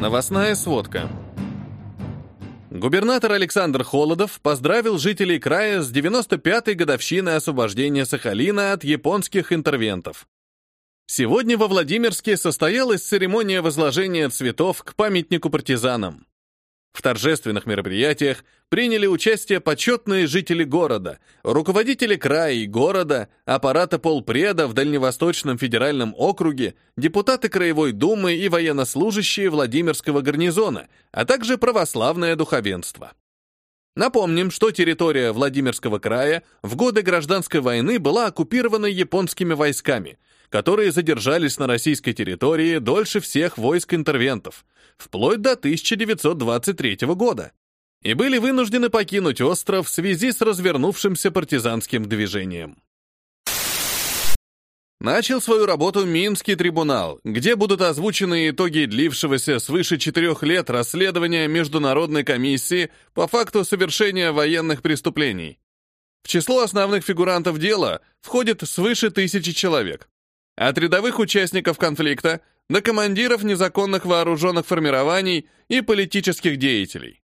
Новостная сводка. Губернатор Александр Холодов поздравил жителей края с 95-й годовщиной освобождения Сахалина от японских интервентов. Сегодня во Владимирске состоялась церемония возложения цветов к памятнику партизанам. В торжественных мероприятиях приняли участие почетные жители города, руководители края и города, аппарата полпреда в Дальневосточном федеральном округе, депутаты Краевой думы и военнослужащие Владимирского гарнизона, а также православное духовенство. Напомним, что территория Владимирского края в годы гражданской войны была оккупирована японскими войсками, которые задержались на российской территории дольше всех войск интервентов, вплоть до 1923 года, и были вынуждены покинуть остров в связи с развернувшимся партизанским движением. Начал свою работу Минский трибунал, где будут озвучены итоги длившегося свыше четырех лет расследования Международной комиссии по факту совершения военных преступлений. В число основных фигурантов дела входит свыше тысячи человек. От рядовых участников конфликта до командиров незаконных вооруженных формирований и политических деятелей.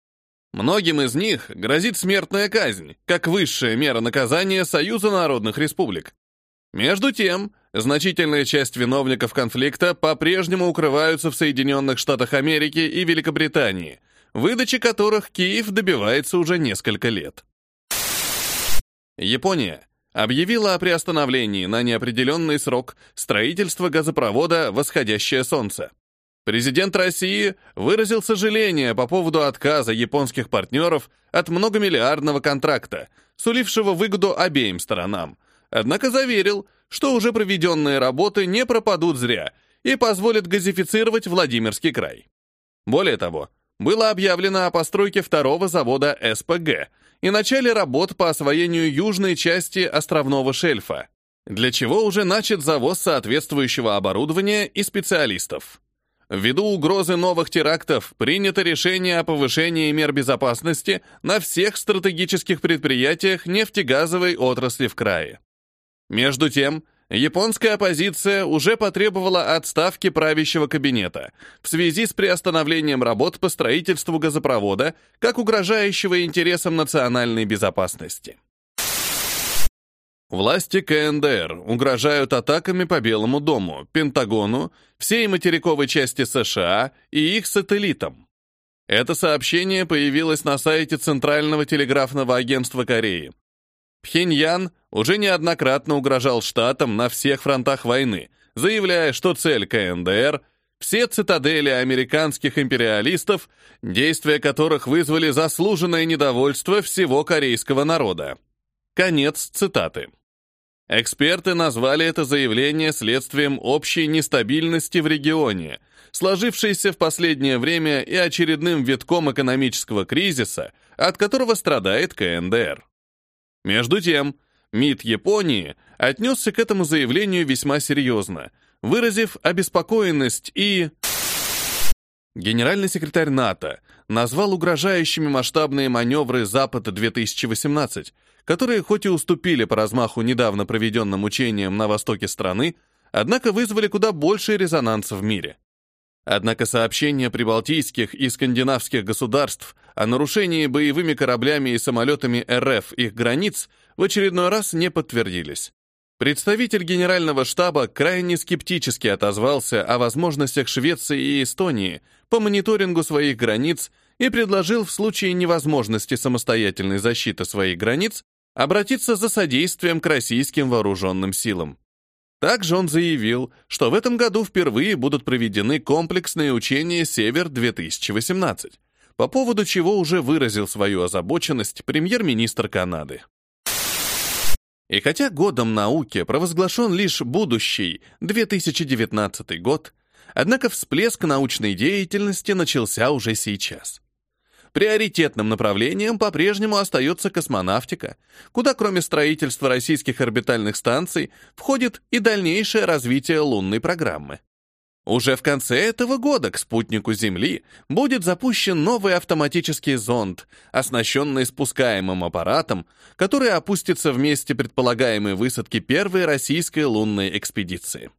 Многим из них грозит смертная казнь, как высшая мера наказания Союза народных республик. Между тем, значительная часть виновников конфликта по-прежнему укрываются в Соединенных Штатах Америки и Великобритании, выдачи которых Киев добивается уже несколько лет. Япония объявила о приостановлении на неопределенный срок строительства газопровода «Восходящее солнце». Президент России выразил сожаление по поводу отказа японских партнеров от многомиллиардного контракта, сулившего выгоду обеим сторонам, однако заверил, что уже проведенные работы не пропадут зря и позволят газифицировать Владимирский край. Более того, было объявлено о постройке второго завода СПГ – и начале работ по освоению южной части островного шельфа, для чего уже начат завоз соответствующего оборудования и специалистов. Ввиду угрозы новых терактов принято решение о повышении мер безопасности на всех стратегических предприятиях нефтегазовой отрасли в крае. Между тем, японская оппозиция уже потребовала отставки правящего кабинета в связи с приостановлением работ по строительству газопровода как угрожающего интересам национальной безопасности. Власти КНДР угрожают атаками по Белому дому, Пентагону, всей материковой части США и их сателлитам. Это сообщение появилось на сайте Центрального телеграфного агентства Кореи. Пхеньян уже неоднократно угрожал штатам на всех фронтах войны, заявляя, что цель КНДР — все цитадели американских империалистов, действия которых вызвали заслуженное недовольство всего корейского народа. Конец цитаты. Эксперты назвали это заявление следствием общей нестабильности в регионе, сложившейся в последнее время и очередным витком экономического кризиса, от которого страдает КНДР. Между тем, МИД Японии отнесся к этому заявлению весьма серьезно, выразив обеспокоенность и... Генеральный секретарь НАТО назвал угрожающими масштабные маневры Запада-2018, которые хоть и уступили по размаху недавно проведенным учениям на востоке страны, однако вызвали куда больший резонанс в мире. Однако сообщения прибалтийских и скандинавских государств о нарушении боевыми кораблями и самолетами РФ их границ в очередной раз не подтвердились. Представитель Генерального штаба крайне скептически отозвался о возможностях Швеции и Эстонии по мониторингу своих границ и предложил в случае невозможности самостоятельной защиты своих границ обратиться за содействием к российским вооруженным силам. Также он заявил, что в этом году впервые будут проведены комплексные учения «Север-2018», по поводу чего уже выразил свою озабоченность премьер-министр Канады. И хотя годом науки провозглашен лишь будущий 2019 год, однако всплеск научной деятельности начался уже сейчас. Приоритетным направлением по-прежнему остается космонавтика, куда кроме строительства российских орбитальных станций входит и дальнейшее развитие лунной программы. Уже в конце этого года к спутнику Земли будет запущен новый автоматический зонд, оснащенный спускаемым аппаратом, который опустится в месте предполагаемой высадки первой российской лунной экспедиции.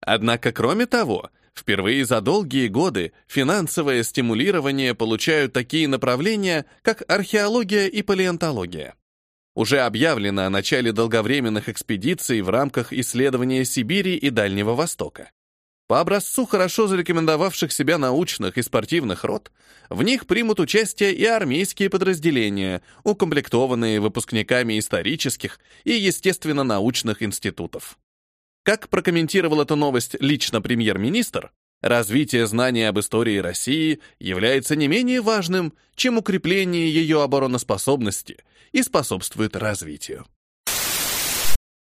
Однако, кроме того, Впервые за долгие годы финансовое стимулирование получают такие направления, как археология и палеонтология. Уже объявлено о начале долговременных экспедиций в рамках исследования Сибири и Дальнего Востока. По образцу хорошо зарекомендовавших себя научных и спортивных род, в них примут участие и армейские подразделения, укомплектованные выпускниками исторических и естественно-научных институтов. Как прокомментировал эту новость лично премьер-министр, развитие знаний об истории России является не менее важным, чем укрепление ее обороноспособности и способствует развитию.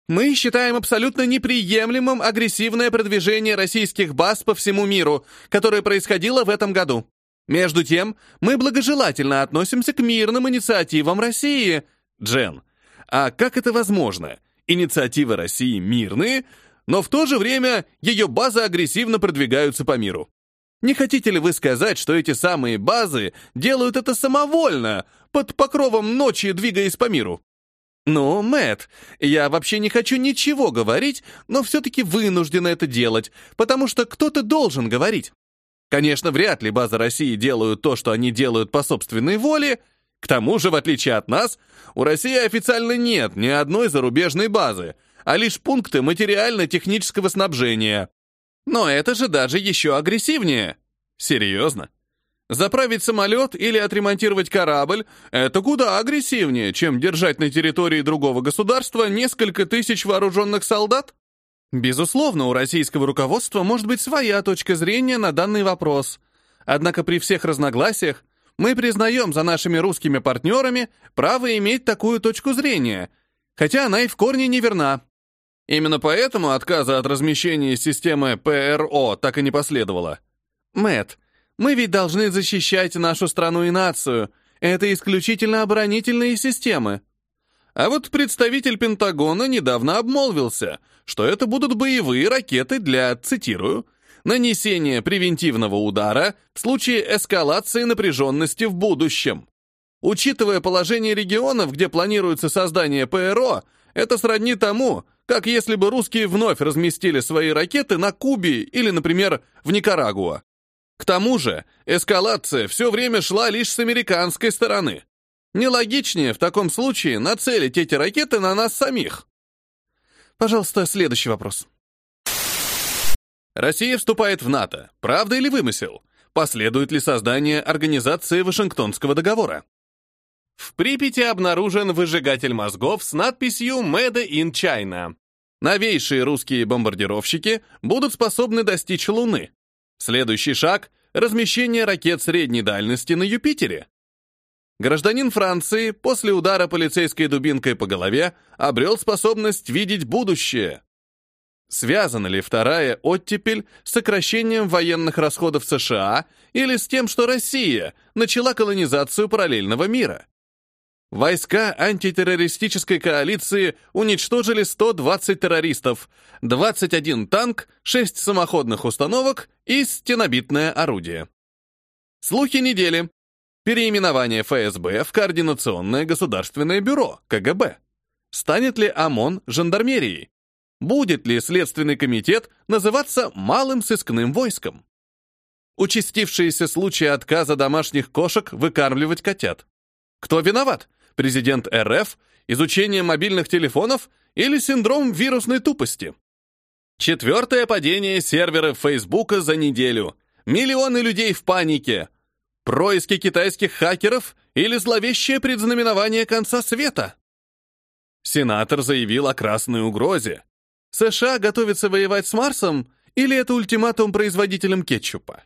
Мы считаем абсолютно неприемлемым агрессивное продвижение российских баз по всему миру, которое происходило в этом году. Между тем, мы благожелательно относимся к мирным инициативам России. Джен, а как это возможно? Инициативы России мирные, но в то же время ее базы агрессивно продвигаются по миру. Не хотите ли вы сказать, что эти самые базы делают это самовольно, под покровом ночи двигаясь по миру? Ну, Мэт, я вообще не хочу ничего говорить, но все-таки вынуждена это делать, потому что кто-то должен говорить. Конечно, вряд ли базы России делают то, что они делают по собственной воле. К тому же, в отличие от нас, у России официально нет ни одной зарубежной базы, а лишь пункты материально-технического снабжения. Но это же даже еще агрессивнее. Серьезно? Заправить самолет или отремонтировать корабль — это куда агрессивнее, чем держать на территории другого государства несколько тысяч вооруженных солдат? Безусловно, у российского руководства может быть своя точка зрения на данный вопрос. Однако при всех разногласиях мы признаем за нашими русскими партнерами право иметь такую точку зрения, хотя она и в корне неверна. Именно поэтому отказа от размещения системы ПРО так и не последовало. Мэт, мы ведь должны защищать нашу страну и нацию. Это исключительно оборонительные системы. А вот представитель Пентагона недавно обмолвился, что это будут боевые ракеты для, цитирую, нанесения превентивного удара в случае эскалации напряженности в будущем. Учитывая положение регионов, где планируется создание ПРО, это сродни тому, как если бы русские вновь разместили свои ракеты на Кубе или, например, в Никарагуа. К тому же, эскалация все время шла лишь с американской стороны. Нелогичнее в таком случае нацелить эти ракеты на нас самих. Пожалуйста, следующий вопрос. Россия вступает в НАТО. Правда или вымысел? Последует ли создание Организации Вашингтонского договора? В Припяти обнаружен выжигатель мозгов с надписью «Made in China». Новейшие русские бомбардировщики будут способны достичь Луны. Следующий шаг — размещение ракет средней дальности на Юпитере. Гражданин Франции после удара полицейской дубинкой по голове обрел способность видеть будущее. Связана ли вторая оттепель с сокращением военных расходов США или с тем, что Россия начала колонизацию параллельного мира? Войска антитеррористической коалиции уничтожили 120 террористов, 21 танк, 6 самоходных установок и стенобитное орудие. Слухи недели. Переименование ФСБ в Координационное государственное бюро, КГБ. Станет ли ОМОН жандармерией? Будет ли Следственный комитет называться малым сыскным войском? Участившиеся случаи отказа домашних кошек выкармливать котят. Кто виноват? Президент РФ? Изучение мобильных телефонов? Или синдром вирусной тупости? Четвертое падение серверов Фейсбука за неделю. Миллионы людей в панике. Происки китайских хакеров или зловещее предзнаменование конца света? Сенатор заявил о красной угрозе. США готовится воевать с Марсом или это ультиматум производителям кетчупа?